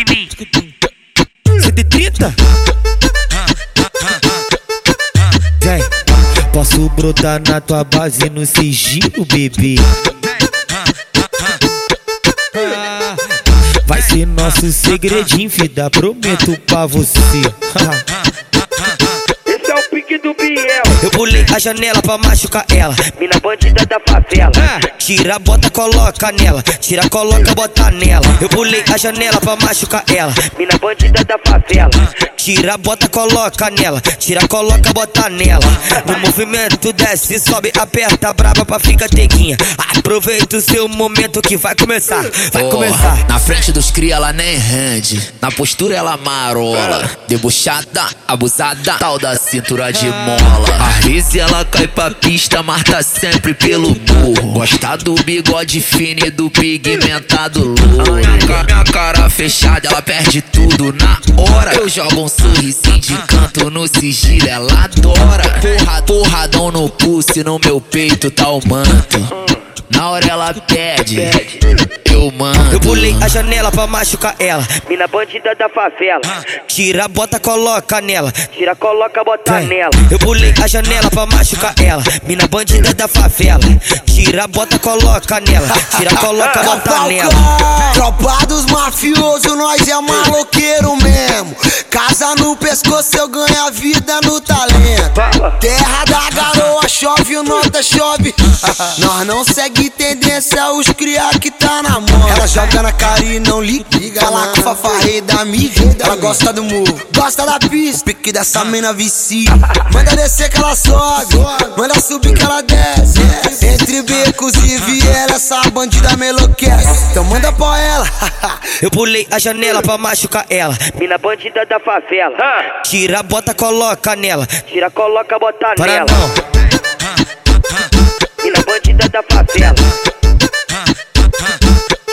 em mim. 130? Vem, posso brotar na tua base no sigilo, bebê. Vai ser nosso segredinho, vida, prometo pra você. Esse é o pique do Biel. Eu pulei a janela pra machucar ela. Mina bandida da favela. Tira, bota, coloca nela. Tira, coloca, bota nela. Eu pulei a janela pra machucar ela. Mina bandida da favela. Tira, bota, coloca nela. Tira, coloca, bota nela. No movimento desce, sobe, aperta, braba pra ficar teguinha. Aproveita o seu momento que vai começar. Vai Porra, começar. Na frente dos cria ela nem rende. Na postura ela marola. Debuchada, abusada, tal da cintura de mola. A Rizzi ela cai pra pista, marca sempre pelo burro. Gosta do bigode fino e do pigmentado louro. Minha, minha cara fechada, ela perde tudo na hora. Eu jogo um sorrisinho de canto no sigilo, ela adora. Porra, porradão no pulso, no meu peito tá o manto. Na hora ela pede, eu mando. Eu pulei a janela pra machucar ela. Mina bandida da favela. Tira, bota, coloca nela. Tira, coloca, bota Vem. nela. Eu pulei a janela pra machucar ela. Mina bandida da favela. Tira, bota, coloca nela. Tira, coloca, bota nela. Tropa dos mafiosos, nós é maloqueiro mesmo. Casa no pescoço, eu ganho a vida no talento. Terra da garoa, chove, o nota chove. Nós não segue tendência, os cria que tá na mão. Joga na cara e não liga. Fala com fafarrei da amiga. Ela gosta do murro, gosta da pista. Pique dessa mina vicia. Manda descer que ela sobe, manda subir que ela desce. Entre becos e viela, essa bandida me enlouquece. Então manda pra ela. Eu pulei a janela pra machucar ela. Mina bandida da favela. Tira, bota, coloca nela. Tira, coloca, bota Para nela. não.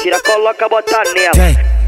Tira, coloca, bota nela.